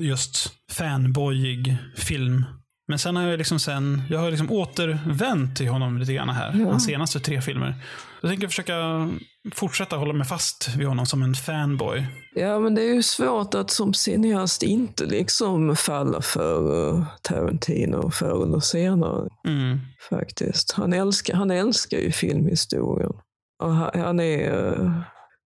just fanboyig film. Men sen har jag liksom sen, jag har liksom återvänt till honom lite grann här. Ja. Hans senaste tre filmer. Jag tänker försöka fortsätta hålla mig fast vid honom som en fanboy. ja, men det är ju svårt att som cineast inte liksom falla för uh, Tarantino förr eller senare. Mm. faktiskt. Han älskar, han älskar ju filmhistorien. Och han, han, är, eh,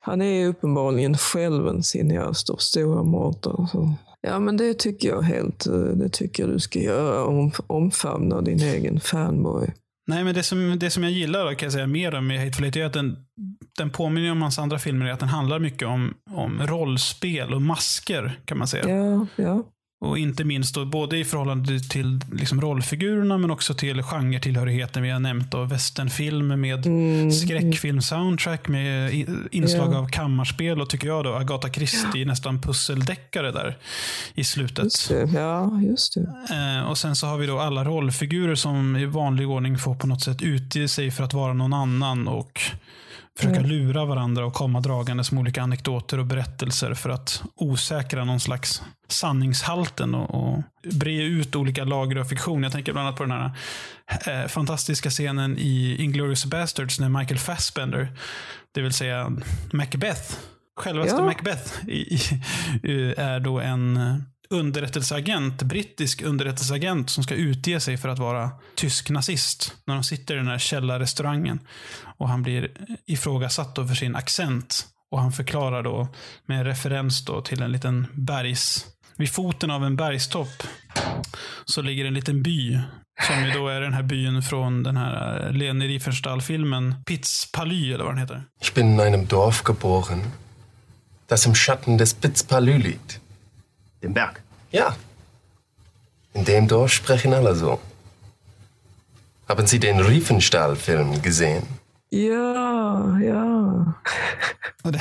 han är uppenbarligen själv en cineast av stora mått. Alltså. Ja, men det tycker jag helt, det tycker jag du ska göra. Om, omfamna din egen fanboy. Nej, men det som, det som jag gillar kan jag säga mer om med Hateful Eight är att den, den påminner om hans andra filmer, är att den handlar mycket om, om rollspel och masker, kan man säga. Ja, ja. Och inte minst då, både i förhållande till liksom rollfigurerna men också till genretillhörigheten vi har nämnt. Då, westernfilm med Mm, skräckfilm-soundtrack med inslag Ja. av kammarspel och tycker jag då Agatha Christie nästan pusseldeckare där i slutet. Just. Ja, just det. Eh, och sen så har vi då alla rollfigurer som i vanlig ordning får på något sätt utge sig för att vara någon annan och försöka Mm. lura varandra och komma dragandes med olika anekdoter och berättelser för att osäkra någon slags sanningshalten och, och bre ut olika lager av fiktion. Jag tänker bland annat på den här eh, fantastiska scenen i Inglourious Basterds när Michael Fassbender, det vill säga Macbeth, självaste Ja. Macbeth, i, i, är då en underrättelseagent, brittisk underrättelseagent som ska utge sig för att vara tysk nazist. När de sitter i den här källarrestaurangen. Och han blir ifrågasatt då för sin accent. Och han förklarar då med referens då till en liten bergs... Vid foten av en bergstopp så ligger en liten by. Som ju då är den här byn från den här eh, Leni Riefenstahl-filmen Pitzpaly eller vad den heter. Ich bin in einem Dorf geboren, das im Schatten des Pitzpaly liegt. Den Berg. Ja. In dem Dorf sprechen alle so. Haben Sie den Riefenstahl-Film gesehen? Ja, ja. [laughs] Och det,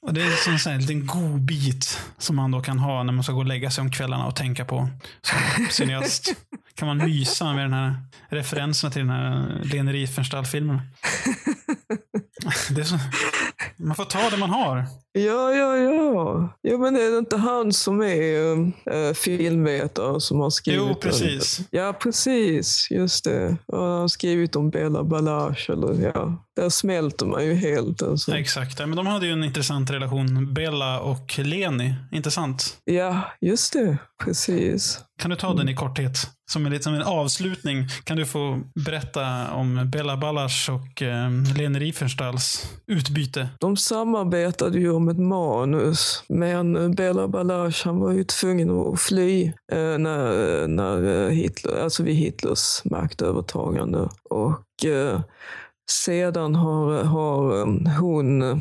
och det är som en liten god bit som man då kan ha när man ska gå och lägga sig om kvällarna och tänka på. Som cineast [laughs] kan man mysa med den här referenserna till den här Leni Riefenstahl-filmen. [laughs] Man får ta det man har. Ja, ja, ja. Jo, men är det inte han som är äh, filmvetare som har skrivit Jo, den? precis. Ja, precis. Just det. Och han har skrivit om Bela Balazs. Eller, ja. Där smälter man ju helt. Alltså. Ja, exakt. Ja, Men de hade ju en intressant relation, Bella och Leni. Intressant. Ja, just det. Precis. Kan du ta den i korthet? Som en, lite som en avslutning. Kan du få berätta om Bella Balazs och eh, Leni Riefenstahls utbyte? De samarbetade ju om ett manus, men Bela Balazs han var ju tvungen att fly eh, när, när Hitler, alltså vid Hitlers maktövertagande. Och eh, sedan har, har eh, hon, eh,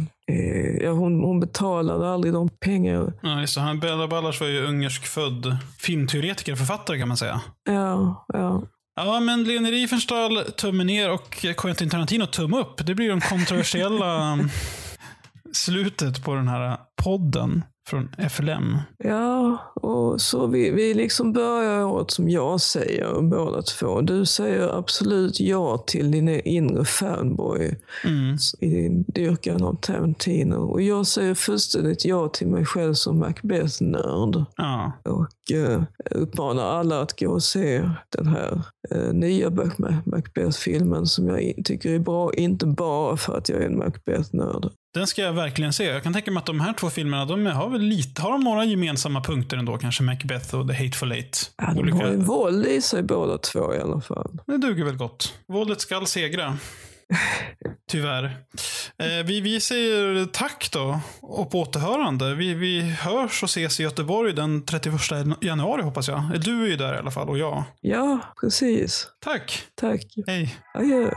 ja, hon, hon betalade aldrig de pengar. Just det. Han, Bella Balazs var ju ungersk född filmteoretiker och författare kan man säga. Ja, ja. Ja, men Leni Riefenstahl tumme ner och Quentin Tarantino tumme upp. Det blir de kontroversiella [laughs] slutet på den här podden från FLM. Ja, och så vi, vi liksom börjar åt som jag säger båda två. Du säger absolut ja till din inre fanboy Mm. i din dyrkan av Tarantino. Och jag säger fullständigt ja till mig själv som Macbeth-nörd. Ja. Och eh, uppmanar alla att gå och se den här eh, nya Mac- Macbeth-filmen som jag tycker är bra, inte bara för att jag är en Macbeth-nörd. Den ska jag verkligen se. Jag kan tänka mig att de här två filmerna, de har väl lite, har de några gemensamma punkter ändå? Kanske Macbeth och The Hateful Eight. Ja, de har ju våld i sig båda två i alla fall. Det duger väl gott. Våldet skall segra. [laughs] Tyvärr. Eh, vi, vi säger tack då och på återhörande. Vi, vi hörs och ses i Göteborg den 31 januari hoppas jag. Du är ju där i alla fall och jag. Ja, precis. Tack. Tack. Hej. Adjö.